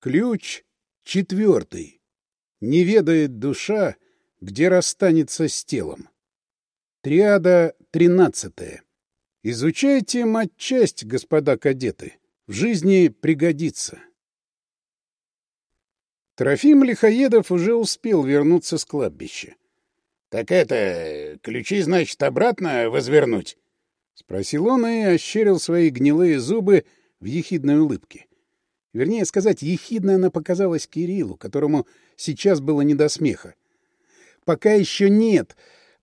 Ключ четвертый. Не ведает душа, где расстанется с телом. Триада тринадцатая. Изучайте матчасть, господа кадеты. В жизни пригодится. Трофим Лихоедов уже успел вернуться с кладбища. — Так это... ключи, значит, обратно возвернуть? — спросил он и ощерил свои гнилые зубы в ехидной улыбке. Вернее сказать, ехидно она показалась Кириллу, которому сейчас было не до смеха. «Пока еще нет.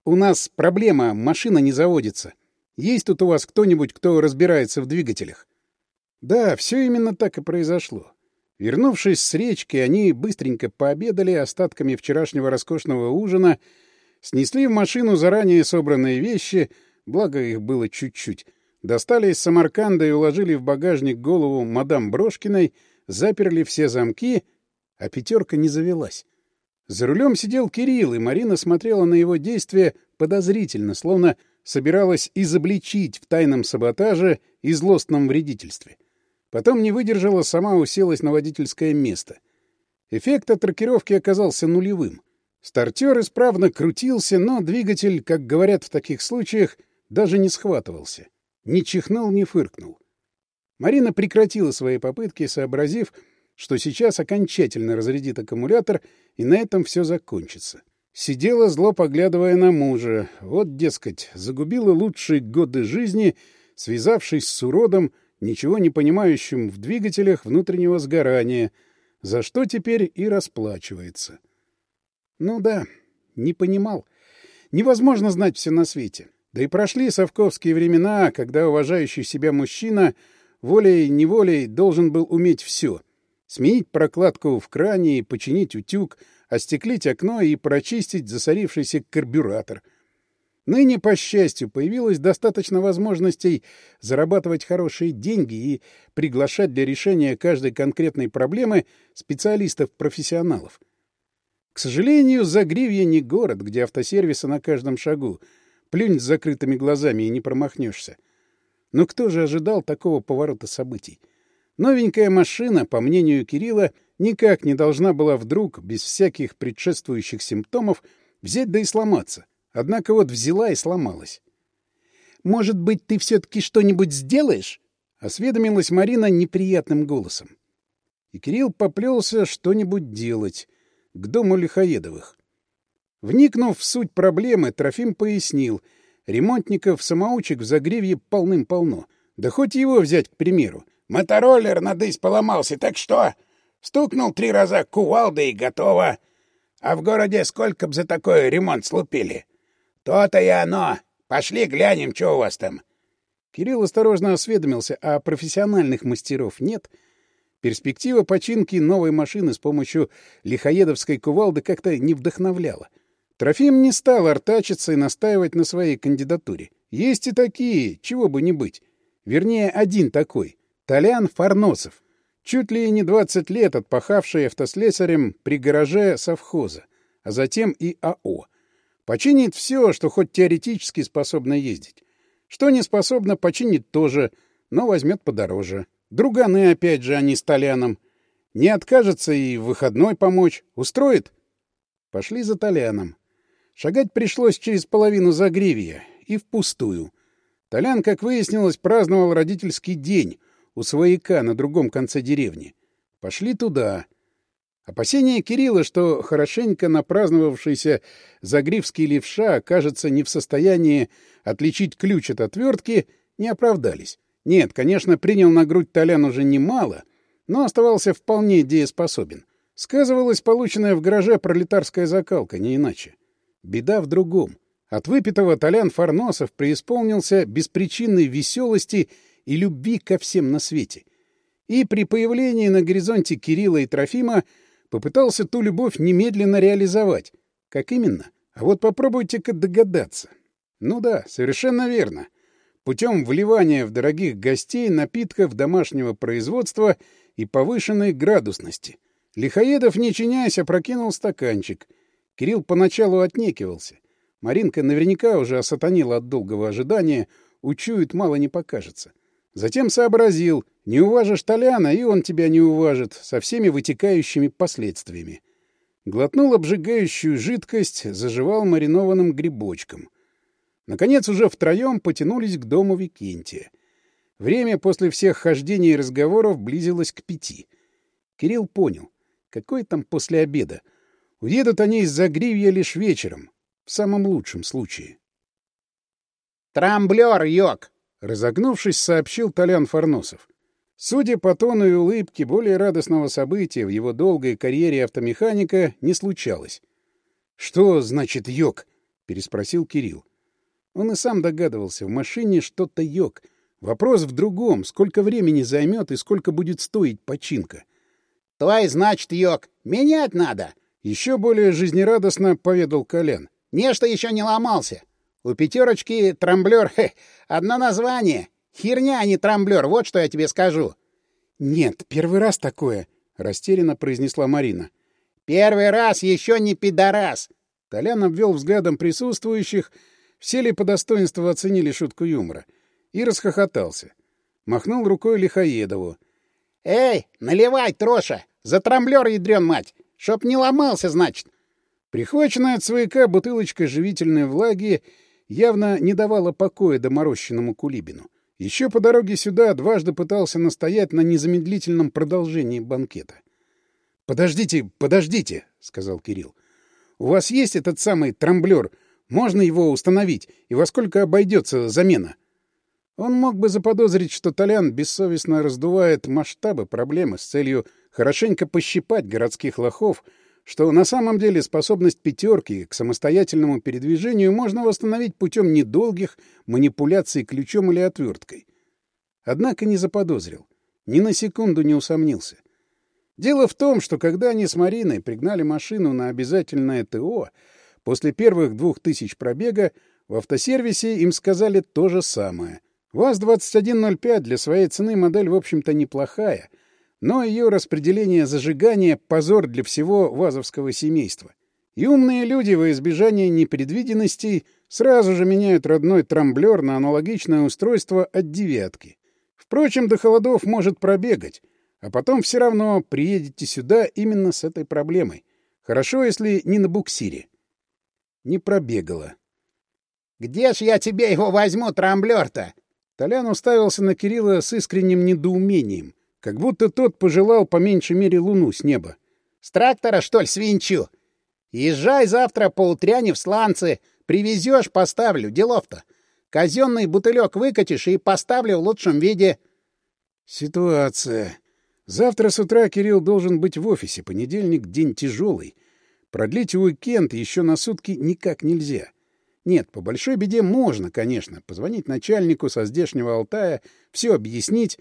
У нас проблема, машина не заводится. Есть тут у вас кто-нибудь, кто разбирается в двигателях?» Да, все именно так и произошло. Вернувшись с речки, они быстренько пообедали остатками вчерашнего роскошного ужина, снесли в машину заранее собранные вещи, благо их было чуть-чуть, достали из Самарканда и уложили в багажник голову мадам Брошкиной, заперли все замки, а пятерка не завелась. За рулем сидел Кирилл, и Марина смотрела на его действия подозрительно, словно собиралась изобличить в тайном саботаже и злостном вредительстве. Потом не выдержала, сама уселась на водительское место. Эффект от рокировки оказался нулевым. Стартер исправно крутился, но двигатель, как говорят в таких случаях, даже не схватывался. Ни чихнул, ни фыркнул. Марина прекратила свои попытки, сообразив, что сейчас окончательно разрядит аккумулятор, и на этом все закончится. Сидела зло, поглядывая на мужа. Вот, дескать, загубила лучшие годы жизни, связавшись с уродом, ничего не понимающим в двигателях внутреннего сгорания, за что теперь и расплачивается. Ну да, не понимал. Невозможно знать все на свете. Да и прошли совковские времена, когда уважающий себя мужчина волей-неволей должен был уметь все. Сменить прокладку в кране, починить утюг, остеклить окно и прочистить засорившийся карбюратор. Ну Ныне, по счастью, появилось достаточно возможностей зарабатывать хорошие деньги и приглашать для решения каждой конкретной проблемы специалистов-профессионалов. К сожалению, Загривье не город, где автосервисы на каждом шагу — Плюнь с закрытыми глазами и не промахнешься. Но кто же ожидал такого поворота событий? Новенькая машина, по мнению Кирилла, никак не должна была вдруг, без всяких предшествующих симптомов, взять да и сломаться. Однако вот взяла и сломалась. «Может быть, ты все-таки что-нибудь сделаешь?» — осведомилась Марина неприятным голосом. И Кирилл поплелся что-нибудь делать к дому Лихоедовых. Вникнув в суть проблемы, Трофим пояснил. Ремонтников самоучек в Загривье полным-полно. Да хоть его взять, к примеру. Мотороллер на надысь поломался, так что? Стукнул три раза кувалдой и готово. А в городе сколько б за такой ремонт слупили? То-то и оно. Пошли глянем, что у вас там. Кирилл осторожно осведомился, а профессиональных мастеров нет. Перспектива починки новой машины с помощью лихоедовской кувалды как-то не вдохновляла. Трофим не стал артачиться и настаивать на своей кандидатуре. Есть и такие, чего бы не быть. Вернее, один такой. Толян Фарносов. Чуть ли не 20 лет отпахавший автослесарем при гараже совхоза, а затем и АО. Починит все, что хоть теоретически способно ездить. Что не способно, починит тоже, но возьмет подороже. Друганы опять же они с Толяном. Не откажется и в выходной помочь. Устроит? Пошли за Толяном. Шагать пришлось через половину загривия, и впустую. Толян, как выяснилось, праздновал родительский день у свояка на другом конце деревни. Пошли туда. Опасение Кирилла, что хорошенько напраздновавшийся загривский левша окажется не в состоянии отличить ключ от отвертки, не оправдались. Нет, конечно, принял на грудь Толян уже немало, но оставался вполне дееспособен. Сказывалась полученная в гараже пролетарская закалка, не иначе. Беда в другом. От выпитого Толян Фарносов преисполнился беспричинной веселости и любви ко всем на свете. И при появлении на горизонте Кирилла и Трофима попытался ту любовь немедленно реализовать. Как именно? А вот попробуйте-ка догадаться. Ну да, совершенно верно. Путем вливания в дорогих гостей напитков домашнего производства и повышенной градусности. Лихоедов, не чинясь, опрокинул стаканчик — Кирилл поначалу отнекивался. Маринка наверняка уже осатанила от долгого ожидания, учует, мало не покажется. Затем сообразил, не уважишь Толяна, и он тебя не уважит, со всеми вытекающими последствиями. Глотнул обжигающую жидкость, заживал маринованным грибочком. Наконец уже втроем потянулись к дому Викентия. Время после всех хождений и разговоров близилось к пяти. Кирилл понял, какой там после обеда — Вид они из-за гривья лишь вечером, в самом лучшем случае. «Трамблер, йог!» — разогнувшись, сообщил Толян Фарносов. Судя по тону и улыбке, более радостного события в его долгой карьере автомеханика не случалось. «Что значит йог?» — переспросил Кирилл. Он и сам догадывался, в машине что-то йог. Вопрос в другом, сколько времени займет и сколько будет стоить починка. «Твой, значит, йог. Менять надо!» Еще более жизнерадостно поведал Колен. «Нечто еще не ломался. У пятерочки трамблер, хе, одно название. Херня, а не трамблер, вот что я тебе скажу». «Нет, первый раз такое», — растерянно произнесла Марина. «Первый раз еще не пидорас!» Толян обвел взглядом присутствующих, все ли по достоинству оценили шутку юмора, и расхохотался. Махнул рукой Лихоедову. «Эй, наливай, троша! За трамблер, ядрен мать! чтоб не ломался, значит. Прихваченная от свояка бутылочка живительной влаги явно не давала покоя доморощенному Кулибину. Еще по дороге сюда дважды пытался настоять на незамедлительном продолжении банкета. — Подождите, подождите, — сказал Кирилл. — У вас есть этот самый трамблер? Можно его установить? И во сколько обойдется замена? Он мог бы заподозрить, что Толян бессовестно раздувает масштабы проблемы с целью хорошенько пощипать городских лохов, что на самом деле способность пятерки к самостоятельному передвижению можно восстановить путем недолгих манипуляций ключом или отверткой. Однако не заподозрил, ни на секунду не усомнился. Дело в том, что когда они с Мариной пригнали машину на обязательное ТО, после первых двух тысяч пробега в автосервисе им сказали то же самое. ВАЗ-2105 для своей цены модель, в общем-то, неплохая — ну но ее распределение зажигания — позор для всего вазовского семейства. И умные люди во избежание непредвиденностей сразу же меняют родной трамблер на аналогичное устройство от девятки. Впрочем, до холодов может пробегать, а потом все равно приедете сюда именно с этой проблемой. Хорошо, если не на буксире. Не пробегала. «Где ж я тебе его возьму, трамблер-то?» Толян уставился на Кирилла с искренним недоумением. Как будто тот пожелал по меньшей мере луну с неба. «С трактора, что ли, свинчу? Езжай завтра по в сланцы. Привезешь, поставлю, делов-то. Казенный бутылек выкатишь и поставлю в лучшем виде». «Ситуация. Завтра с утра Кирилл должен быть в офисе. Понедельник — день тяжелый. Продлить уикенд еще на сутки никак нельзя». Нет, по большой беде можно, конечно, позвонить начальнику со здешнего Алтая, все объяснить,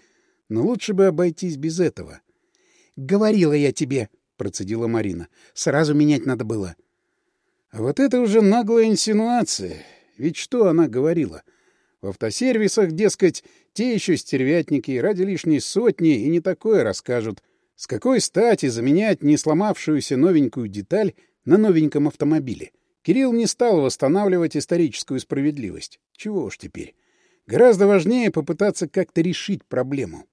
но лучше бы обойтись без этого. — Говорила я тебе, — процедила Марина. — Сразу менять надо было. А — вот это уже наглая инсинуация. Ведь что она говорила? В автосервисах, дескать, те еще стервятники ради лишней сотни и не такое расскажут. С какой стати заменять не сломавшуюся новенькую деталь на новеньком автомобиле? Кирилл не стал восстанавливать историческую справедливость. Чего уж теперь. Гораздо важнее попытаться как-то решить проблему.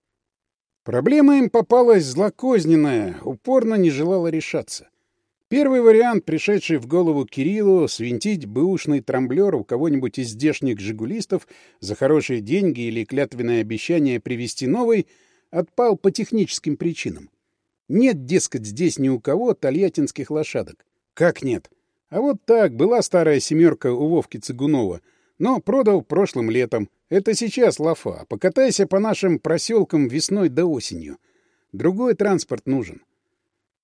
Проблема им попалась злокозненная, упорно не желала решаться. Первый вариант, пришедший в голову Кириллу, свинтить бэушный трамблер у кого-нибудь из здешних «Жигулистов» за хорошие деньги или клятвенное обещание привести новый, отпал по техническим причинам. Нет, дескать, здесь ни у кого тольяттинских лошадок. Как нет? А вот так была старая семерка у Вовки Цыгунова — но продал прошлым летом. Это сейчас лафа. Покатайся по нашим проселкам весной до да осенью. Другой транспорт нужен.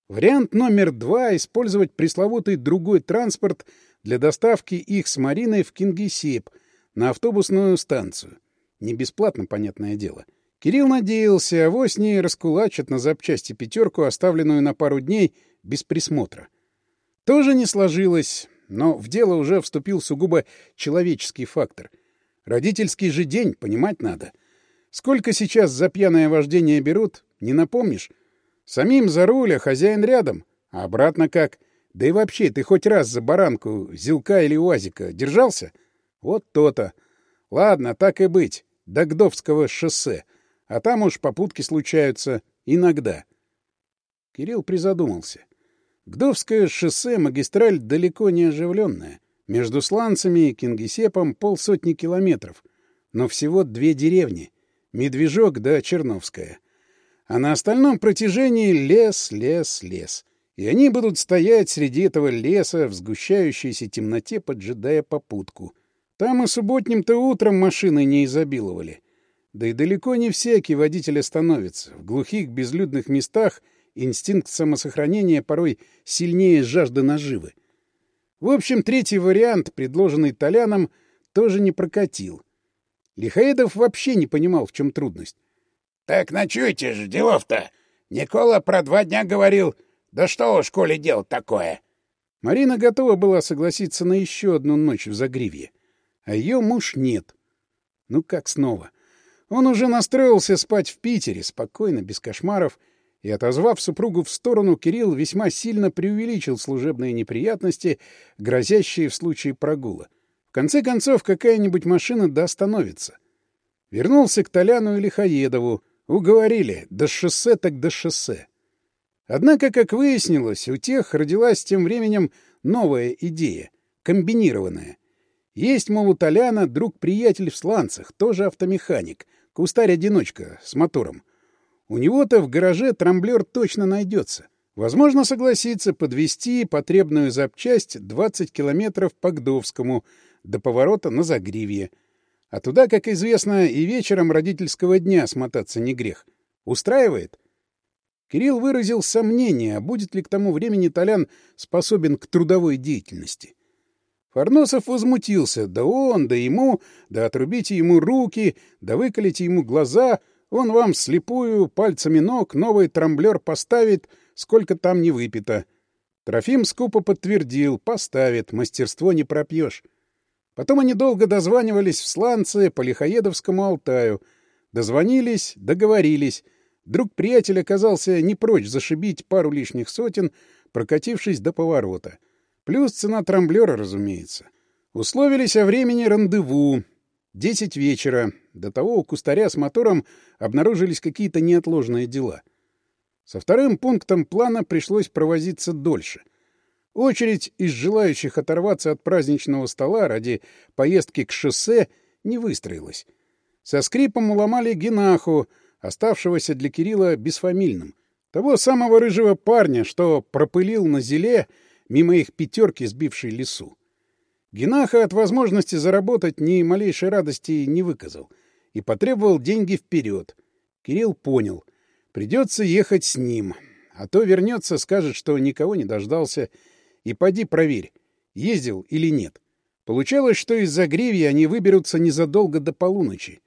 Вариант номер два — использовать пресловутый другой транспорт для доставки их с Мариной в Кингисепп на автобусную станцию. Не бесплатно, понятное дело. Кирилл надеялся, авось не раскулачат на запчасти пятерку, оставленную на пару дней без присмотра. Тоже не сложилось. Но в дело уже вступил сугубо человеческий фактор. Родительский же день, понимать надо. Сколько сейчас за пьяное вождение берут, не напомнишь? Самим за руль, а хозяин рядом. А обратно как? Да и вообще, ты хоть раз за баранку, зилка или уазика держался? Вот то-то. Ладно, так и быть. До Гдовского шоссе. А там уж попутки случаются иногда. Кирилл призадумался. Гдовское шоссе магистраль далеко не оживленная. Между Сланцами и Кингисепом полсотни километров. Но всего две деревни — Медвежок да Черновская. А на остальном протяжении лес, лес, лес. И они будут стоять среди этого леса в сгущающейся темноте, поджидая попутку. Там и субботним-то утром машины не изобиловали. Да и далеко не всякий водитель остановится. В глухих безлюдных местах — Инстинкт самосохранения порой сильнее жажды наживы. В общем, третий вариант, предложенный Толяном, тоже не прокатил. Лихаедов вообще не понимал, в чем трудность. — Так ночуйте же, делов-то! Никола про два дня говорил, да что у школе дел такое? Марина готова была согласиться на еще одну ночь в Загривье, а ее муж нет. Ну как снова? Он уже настроился спать в Питере, спокойно, без кошмаров, и, отозвав супругу в сторону, Кирилл весьма сильно преувеличил служебные неприятности, грозящие в случае прогула. В конце концов, какая-нибудь машина да остановится. Вернулся к Толяну и Хаедову. Уговорили, до шоссе так до шоссе. Однако, как выяснилось, у тех родилась тем временем новая идея, комбинированная. Есть, мол, у Толяна друг-приятель в сланцах, тоже автомеханик, кустарь-одиночка с мотором. У него-то в гараже трамблер точно найдется. Возможно, согласится подвести потребную запчасть 20 километров по Гдовскому до поворота на Загривье. А туда, как известно, и вечером родительского дня смотаться не грех. Устраивает? Кирилл выразил сомнение, а будет ли к тому времени Толян способен к трудовой деятельности. Фарносов возмутился. Да он, да ему, да отрубите ему руки, да выколите ему глаза — он вам слепую пальцами ног новый трамблер поставит, сколько там не выпито. Трофим скупо подтвердил, поставит, мастерство не пропьешь. Потом они долго дозванивались в Сланце, по Лихоедовскому Алтаю. Дозвонились, договорились. Друг приятель оказался не прочь зашибить пару лишних сотен, прокатившись до поворота. Плюс цена трамблера, разумеется. Условились о времени рандеву. Десять вечера. До того у кустаря с мотором обнаружились какие-то неотложные дела. Со вторым пунктом плана пришлось провозиться дольше. Очередь из желающих оторваться от праздничного стола ради поездки к шоссе не выстроилась. Со скрипом уломали Генаху, оставшегося для Кирилла бесфамильным. Того самого рыжего парня, что пропылил на зеле мимо их пятерки, сбившей лесу. Генаха от возможности заработать ни малейшей радости не выказал и потребовал деньги вперед. Кирилл понял. Придется ехать с ним. А то вернется, скажет, что никого не дождался. И поди проверь, ездил или нет. Получалось, что из-за гривья они выберутся незадолго до полуночи.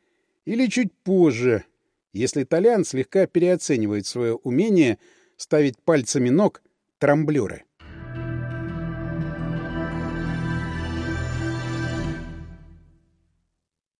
Или чуть позже, если Толян слегка переоценивает свое умение ставить пальцами ног трамблеры.